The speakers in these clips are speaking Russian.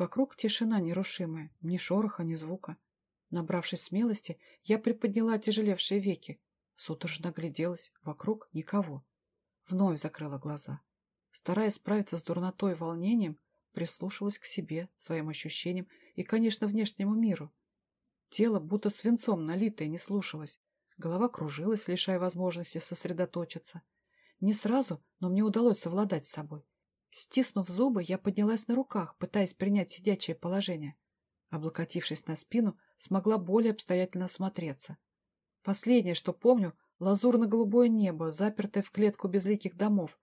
Вокруг тишина нерушимая, ни шороха, ни звука. Набравшись смелости, я приподняла тяжелевшие веки. Судорожно огляделась, вокруг никого. Вновь закрыла глаза. Стараясь справиться с дурнотой и волнением, прислушалась к себе, своим ощущениям и, конечно, внешнему миру. Тело будто свинцом налитое не слушалось. Голова кружилась, лишая возможности сосредоточиться. Не сразу, но мне удалось совладать с собой. Стиснув зубы, я поднялась на руках, пытаясь принять сидячее положение. Облокотившись на спину, смогла более обстоятельно осмотреться. Последнее, что помню, лазурно-голубое небо, запертое в клетку безликих домов.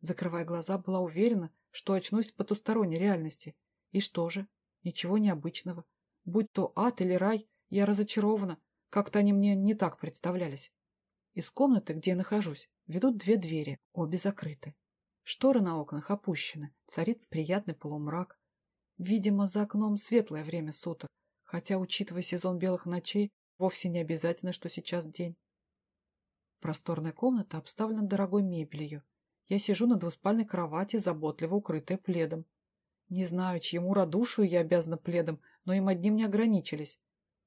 Закрывая глаза, была уверена, что очнусь в потусторонней реальности. И что же? Ничего необычного. Будь то ад или рай, я разочарована. Как-то они мне не так представлялись. Из комнаты, где я нахожусь, ведут две двери, обе закрыты. Шторы на окнах опущены, царит приятный полумрак. Видимо, за окном светлое время суток, хотя, учитывая сезон белых ночей, вовсе не обязательно, что сейчас день. Просторная комната обставлена дорогой мебелью. Я сижу на двуспальной кровати, заботливо укрытая пледом. Не знаю, чьему радушию я обязана пледом, но им одним не ограничились.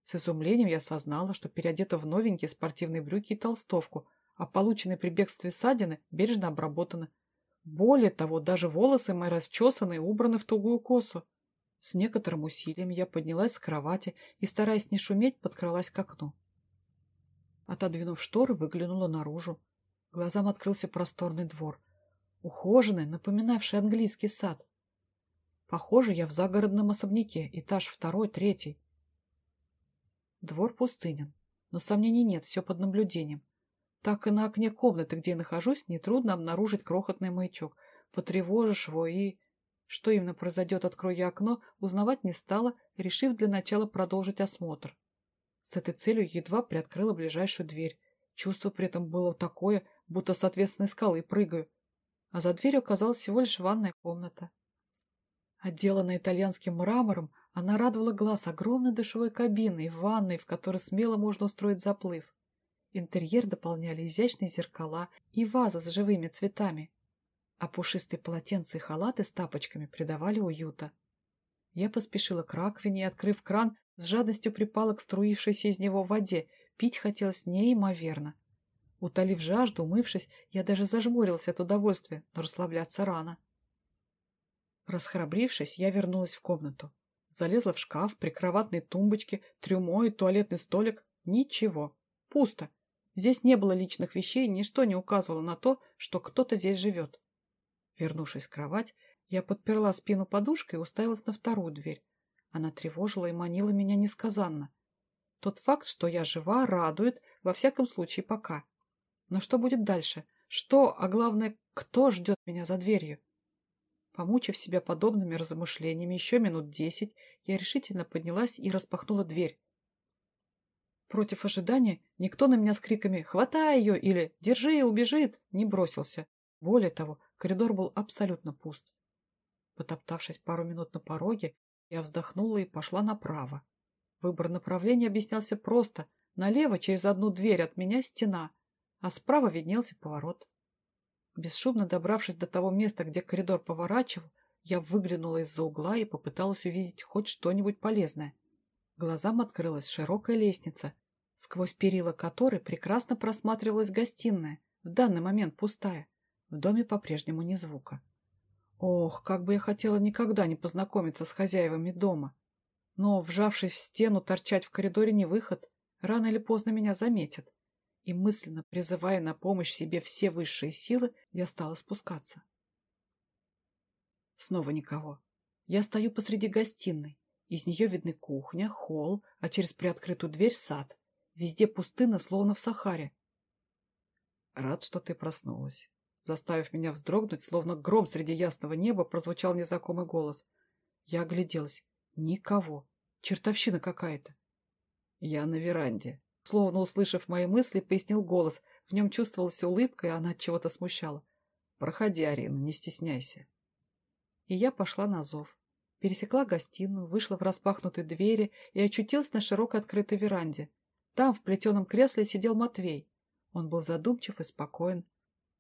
С изумлением я осознала, что переодета в новенькие спортивные брюки и толстовку, а полученные при бегстве ссадины бережно обработаны. Более того, даже волосы мои расчесаны и убраны в тугую косу. С некоторым усилием я поднялась с кровати и, стараясь не шуметь, подкралась к окну. Отодвинув шторы, выглянула наружу. Глазам открылся просторный двор. Ухоженный, напоминавший английский сад. Похоже, я в загородном особняке, этаж второй, третий. Двор пустынен, но сомнений нет, все под наблюдением. Так и на окне комнаты, где я нахожусь, нетрудно обнаружить крохотный маячок. Потревожишь его и... Что именно произойдет, открою я окно, узнавать не стала, решив для начала продолжить осмотр. С этой целью едва приоткрыла ближайшую дверь. Чувство при этом было такое, будто с ответственной скалы прыгаю. А за дверью оказалась всего лишь ванная комната. Отделанная итальянским мрамором, она радовала глаз огромной душевой кабиной и ванной, в которой смело можно устроить заплыв. Интерьер дополняли изящные зеркала и ваза с живыми цветами, а пушистые полотенца и халаты с тапочками придавали уюта. Я поспешила к раковине и, открыв кран, с жадностью припала к струившейся из него воде. Пить хотелось неимоверно. Утолив жажду, умывшись, я даже зажмурился от удовольствия, но расслабляться рано. Расхрабрившись, я вернулась в комнату. Залезла в шкаф, прикроватные тумбочки, трюмо и туалетный столик. Ничего. Пусто. Здесь не было личных вещей, ничто не указывало на то, что кто-то здесь живет. Вернувшись в кровать, я подперла спину подушкой и уставилась на вторую дверь. Она тревожила и манила меня несказанно. Тот факт, что я жива, радует, во всяком случае, пока. Но что будет дальше? Что, а главное, кто ждет меня за дверью? Помучив себя подобными размышлениями еще минут десять, я решительно поднялась и распахнула дверь. Против ожидания никто на меня с криками «Хватай ее!» или «Держи, убежит!» не бросился. Более того, коридор был абсолютно пуст. Потоптавшись пару минут на пороге, я вздохнула и пошла направо. Выбор направления объяснялся просто. Налево через одну дверь от меня стена, а справа виднелся поворот. Бесшумно добравшись до того места, где коридор поворачивал, я выглянула из-за угла и попыталась увидеть хоть что-нибудь полезное. Глазам открылась широкая лестница, сквозь перила которой прекрасно просматривалась гостиная, в данный момент пустая. В доме по-прежнему ни звука. Ох, как бы я хотела никогда не познакомиться с хозяевами дома. Но, вжавшись в стену, торчать в коридоре не выход. Рано или поздно меня заметят. И мысленно призывая на помощь себе все высшие силы, я стала спускаться. Снова никого. Я стою посреди гостиной. Из нее видны кухня, холл, а через приоткрытую дверь сад. Везде пустына, словно в Сахаре. Рад, что ты проснулась. Заставив меня вздрогнуть, словно гром среди ясного неба, прозвучал незнакомый голос. Я огляделась. Никого. Чертовщина какая-то. Я на веранде. Словно услышав мои мысли, пояснил голос. В нем чувствовалась улыбка, и она от чего-то смущала. «Проходи, Арина, не стесняйся». И я пошла на зов пересекла гостиную, вышла в распахнутые двери и очутилась на широкой открытой веранде. Там, в плетеном кресле, сидел Матвей. Он был задумчив и спокоен.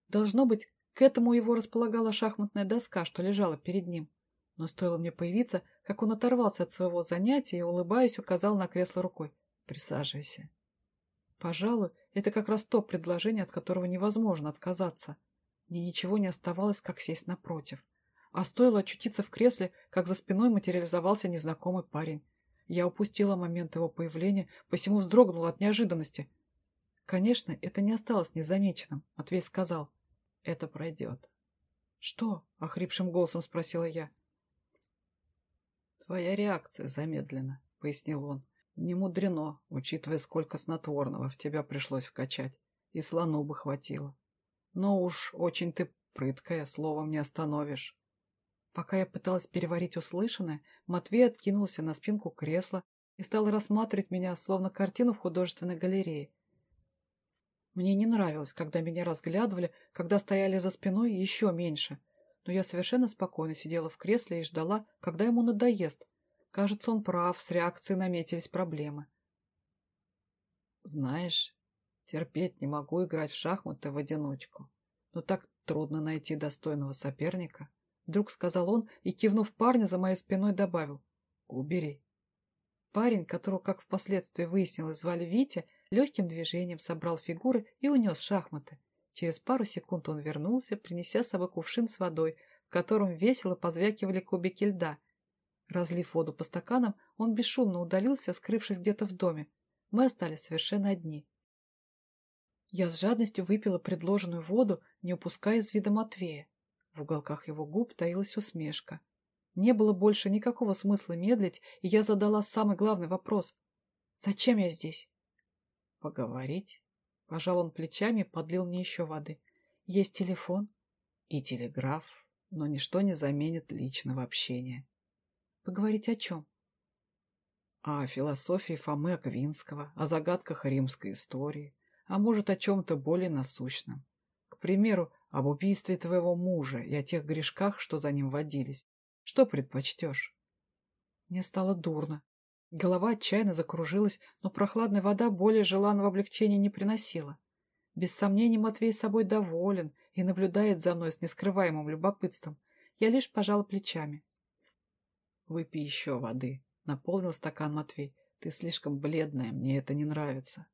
Должно быть, к этому его располагала шахматная доска, что лежала перед ним. Но стоило мне появиться, как он оторвался от своего занятия и, улыбаясь, указал на кресло рукой. «Присаживайся». Пожалуй, это как раз то предложение, от которого невозможно отказаться. Мне ничего не оставалось, как сесть напротив. А стоило очутиться в кресле, как за спиной материализовался незнакомый парень. Я упустила момент его появления, посему вздрогнула от неожиданности. Конечно, это не осталось незамеченным, Матвей сказал. Это пройдет. «Что?» — охрипшим голосом спросила я. «Твоя реакция замедлена», — пояснил он. «Не мудрено, учитывая, сколько снотворного в тебя пришлось вкачать. И слону бы хватило. Но уж очень ты прыткая, словом не остановишь». Пока я пыталась переварить услышанное, Матвей откинулся на спинку кресла и стал рассматривать меня, словно картину в художественной галерее. Мне не нравилось, когда меня разглядывали, когда стояли за спиной еще меньше — но я совершенно спокойно сидела в кресле и ждала, когда ему надоест. Кажется, он прав, с реакцией наметились проблемы. Знаешь, терпеть не могу играть в шахматы в одиночку. Но так трудно найти достойного соперника. Вдруг сказал он и, кивнув парня, за моей спиной добавил «Убери». Парень, которого, как впоследствии выяснилось, звали Витя, легким движением собрал фигуры и унес шахматы. Через пару секунд он вернулся, принеся с собой кувшин с водой, в котором весело позвякивали кубики льда. Разлив воду по стаканам, он бесшумно удалился, скрывшись где-то в доме. Мы остались совершенно одни. Я с жадностью выпила предложенную воду, не упуская из вида Матвея. В уголках его губ таилась усмешка. Не было больше никакого смысла медлить, и я задала самый главный вопрос. «Зачем я здесь?» «Поговорить?» Пожал он плечами подлил мне еще воды. Есть телефон и телеграф, но ничто не заменит личного общения. Поговорить о чем? О философии Фомы Аквинского, о загадках римской истории, а может, о чем-то более насущном. К примеру, об убийстве твоего мужа и о тех грешках, что за ним водились. Что предпочтешь? Мне стало дурно. Голова отчаянно закружилась, но прохладная вода более желанного облегчения не приносила. Без сомнений Матвей собой доволен и наблюдает за мной с нескрываемым любопытством. Я лишь пожала плечами. «Выпей еще воды», — наполнил стакан Матвей. «Ты слишком бледная, мне это не нравится».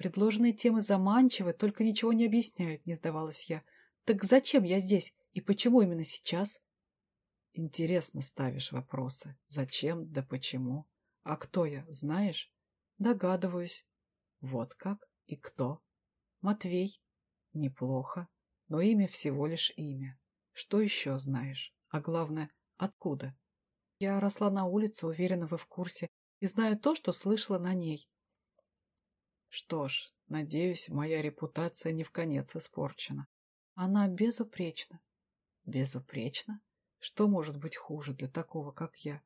«Предложенные темы заманчивы, только ничего не объясняют», — не сдавалась я. «Так зачем я здесь? И почему именно сейчас?» Интересно ставишь вопросы. Зачем, да почему? А кто я, знаешь? Догадываюсь. Вот как? И кто? Матвей. Неплохо. Но имя всего лишь имя. Что еще знаешь? А главное, откуда? Я росла на улице, уверена, вы в курсе, и знаю то, что слышала на ней. Что ж, надеюсь, моя репутация не в конец испорчена. Она безупречна. Безупречна? Что может быть хуже для такого, как я?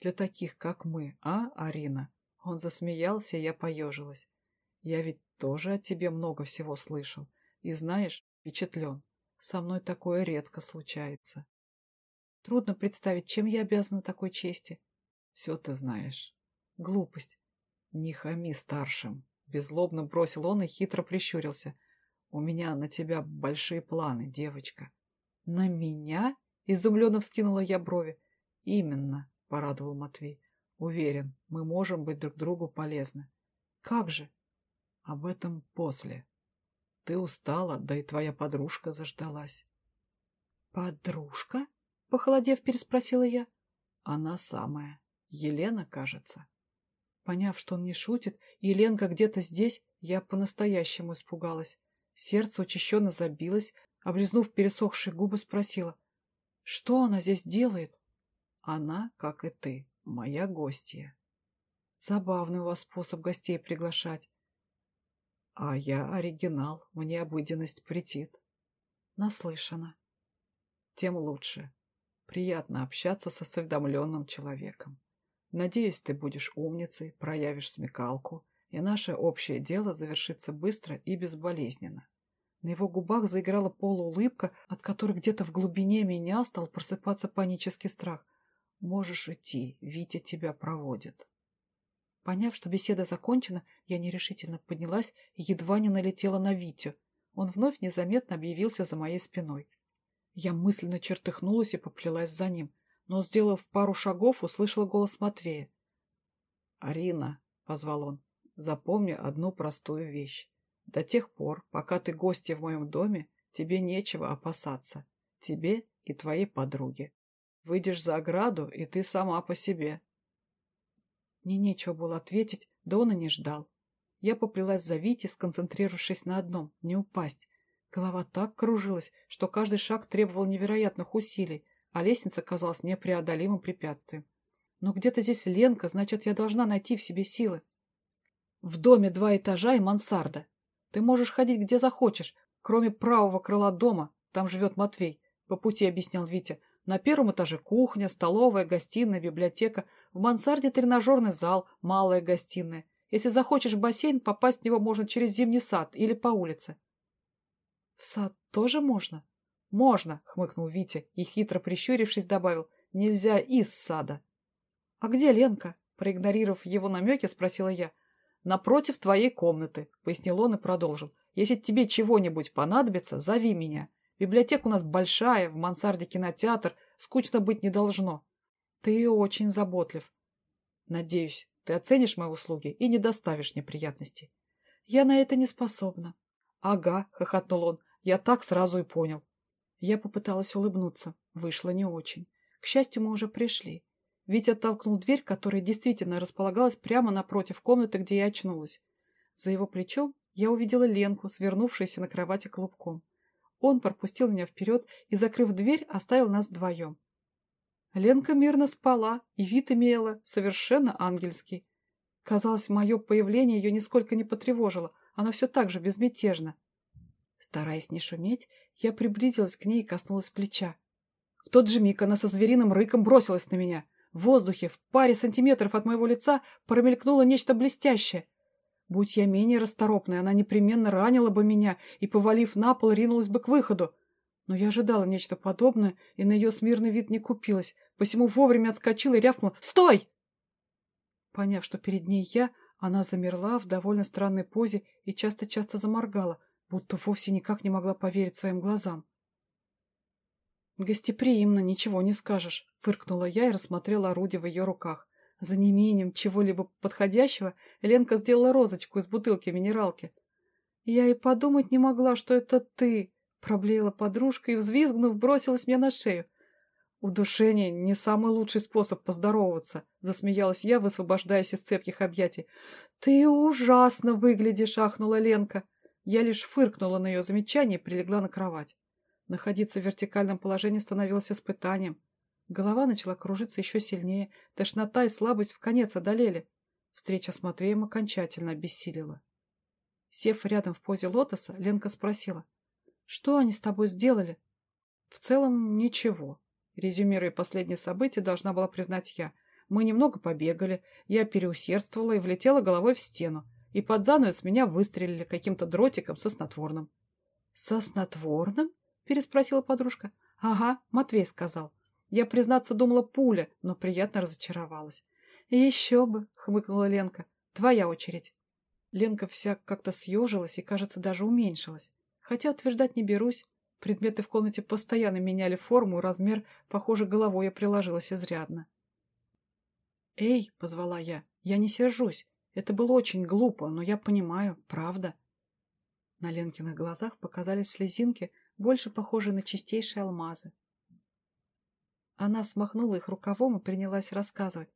Для таких, как мы, а, Арина? Он засмеялся, я поежилась. Я ведь тоже о тебе много всего слышал. И знаешь, впечатлен. Со мной такое редко случается. Трудно представить, чем я обязана такой чести. Все ты знаешь. Глупость. Не хами старшим. Беззлобно бросил он и хитро прищурился. У меня на тебя большие планы, девочка. На меня? Изумленно вскинула я брови. «Именно», — порадовал Матвей. «Уверен, мы можем быть друг другу полезны». «Как же?» «Об этом после. Ты устала, да и твоя подружка заждалась». «Подружка?» — похолодев, переспросила я. «Она самая. Елена, кажется». Поняв, что он не шутит, и Еленка где-то здесь, я по-настоящему испугалась. Сердце учащенно забилось, облизнув пересохшие губы, спросила — что она здесь делает? Она, как и ты, моя гостья. Забавный у вас способ гостей приглашать. А я оригинал, мне обыденность претит. Наслышана. Тем лучше. Приятно общаться со осведомленным человеком. Надеюсь, ты будешь умницей, проявишь смекалку, и наше общее дело завершится быстро и безболезненно. На его губах заиграла полуулыбка, от которой где-то в глубине меня стал просыпаться панический страх. «Можешь идти, Витя тебя проводит». Поняв, что беседа закончена, я нерешительно поднялась и едва не налетела на Витю. Он вновь незаметно объявился за моей спиной. Я мысленно чертыхнулась и поплелась за ним. Но, сделав пару шагов, услышала голос Матвея. «Арина», — позвал он, — «запомни одну простую вещь. До тех пор, пока ты гостья в моем доме, тебе нечего опасаться. Тебе и твоей подруге. Выйдешь за ограду, и ты сама по себе». Мне нечего было ответить, да он и не ждал. Я поплелась за Витей, сконцентрировавшись на одном — не упасть. Голова так кружилась, что каждый шаг требовал невероятных усилий, а лестница казалась непреодолимым препятствием. Но где-то здесь Ленка, значит, я должна найти в себе силы. В доме два этажа и мансарда. Ты можешь ходить где захочешь, кроме правого крыла дома, там живет Матвей, по пути объяснял Витя. На первом этаже кухня, столовая, гостиная, библиотека. В мансарде тренажерный зал, малая гостиная. Если захочешь в бассейн, попасть в него можно через зимний сад или по улице. — В сад тоже можно? — Можно, — хмыкнул Витя и, хитро прищурившись, добавил. — Нельзя из сада. — А где Ленка? — проигнорировав его намеки, спросила я. — Напротив твоей комнаты, — пояснил он и продолжил. — Если тебе чего-нибудь понадобится, зови меня. Библиотека у нас большая, в мансарде кинотеатр, скучно быть не должно. Ты очень заботлив. Надеюсь, ты оценишь мои услуги и не доставишь неприятностей. Я на это не способна. Ага, хохотнул он, я так сразу и понял. Я попыталась улыбнуться, вышло не очень. К счастью, мы уже пришли. Витя оттолкнул дверь, которая действительно располагалась прямо напротив комнаты, где я очнулась. За его плечом я увидела Ленку, свернувшуюся на кровати клубком. Он пропустил меня вперед и, закрыв дверь, оставил нас вдвоем. Ленка мирно спала, и вид имела совершенно ангельский. Казалось, мое появление ее нисколько не потревожило, она все так же безмятежна. Стараясь не шуметь, я приблизилась к ней и коснулась плеча. В тот же миг она со звериным рыком бросилась на меня. В воздухе, в паре сантиметров от моего лица, промелькнуло нечто блестящее — Будь я менее расторопной, она непременно ранила бы меня и, повалив на пол, ринулась бы к выходу. Но я ожидала нечто подобное, и на ее смирный вид не купилась, посему вовремя отскочила и рявкнула «Стой!». Поняв, что перед ней я, она замерла в довольно странной позе и часто-часто заморгала, будто вовсе никак не могла поверить своим глазам. «Гостеприимно, ничего не скажешь», — фыркнула я и рассмотрела орудие в ее руках. За неимением чего-либо подходящего Ленка сделала розочку из бутылки минералки. «Я и подумать не могла, что это ты!» — проблеяла подружка и, взвизгнув, бросилась мне на шею. «Удушение — не самый лучший способ поздороваться», — засмеялась я, высвобождаясь из цепких объятий. «Ты ужасно выглядишь!» — ахнула Ленка. Я лишь фыркнула на ее замечание и прилегла на кровать. Находиться в вертикальном положении становилось испытанием. Голова начала кружиться еще сильнее, тошнота и слабость в конец одолели. Встреча с Матвеем окончательно обессилила. Сев рядом в позе лотоса, Ленка спросила. «Что они с тобой сделали?» «В целом, ничего». Резюмируя последние события, должна была признать я. Мы немного побегали, я переусердствовала и влетела головой в стену, и под занавес меня выстрелили каким-то дротиком со снотворным. «Со снотворным?» — переспросила подружка. «Ага, Матвей сказал. Я, признаться, думала пуля, но приятно разочаровалась. «Еще бы!» — хмыкнула Ленка. «Твоя очередь». Ленка вся как-то съежилась и, кажется, даже уменьшилась. Хотя утверждать не берусь. Предметы в комнате постоянно меняли форму и размер. Похоже, головой я приложилась изрядно. «Эй!» — позвала я. «Я не сержусь. Это было очень глупо, но я понимаю, правда». На Ленкиных глазах показались слезинки, больше похожие на чистейшие алмазы. Она смахнула их рукавом и принялась рассказывать.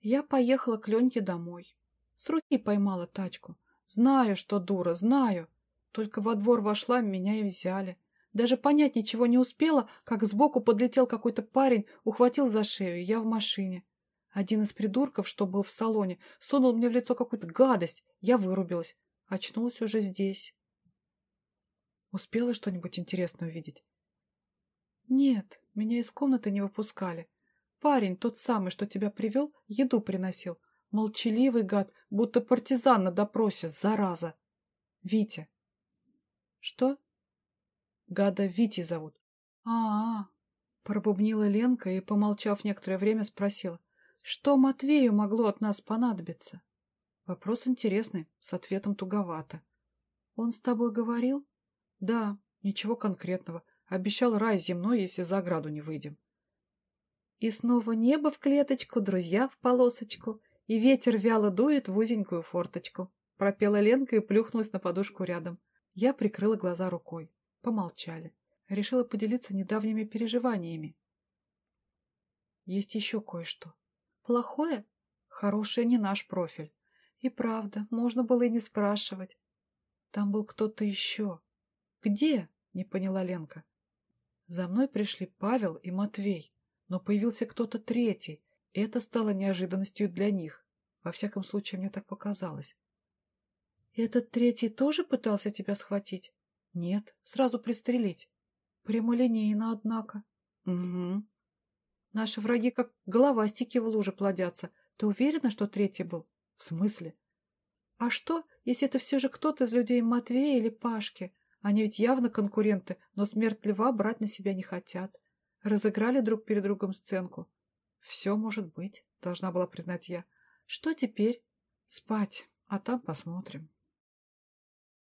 Я поехала к Леньке домой. С руки поймала тачку. Знаю, что дура, знаю. Только во двор вошла, меня и взяли. Даже понять ничего не успела, как сбоку подлетел какой-то парень, ухватил за шею, и я в машине. Один из придурков, что был в салоне, сунул мне в лицо какую-то гадость. Я вырубилась. Очнулась уже здесь. Успела что-нибудь интересное увидеть? «Нет, меня из комнаты не выпускали. Парень, тот самый, что тебя привел, еду приносил. Молчаливый гад, будто партизан на допросе, зараза. Витя». «Что?» «Гада Вити зовут». «А-а-а», пробубнила Ленка и, помолчав некоторое время, спросила. «Что Матвею могло от нас понадобиться?» Вопрос интересный, с ответом туговато. «Он с тобой говорил?» «Да, ничего конкретного. Обещал рай земной, если за ограду не выйдем. И снова небо в клеточку, друзья в полосочку, и ветер вяло дует в узенькую форточку. Пропела Ленка и плюхнулась на подушку рядом. Я прикрыла глаза рукой. Помолчали. Решила поделиться недавними переживаниями. Есть еще кое-что. Плохое? Хорошее не наш профиль. И правда, можно было и не спрашивать. Там был кто-то еще. Где? Не поняла Ленка. За мной пришли Павел и Матвей, но появился кто-то третий, и это стало неожиданностью для них. Во всяком случае, мне так показалось. «Этот третий тоже пытался тебя схватить?» «Нет, сразу пристрелить». «Прямолинейно, однако». «Угу». «Наши враги как головастики в луже плодятся. Ты уверена, что третий был?» «В смысле?» «А что, если это все же кто-то из людей Матвея или Пашки? Они ведь явно конкуренты, но смерть льва брать на себя не хотят. Разыграли друг перед другом сценку». «Все может быть», — должна была признать я. «Что теперь?» «Спать, а там посмотрим».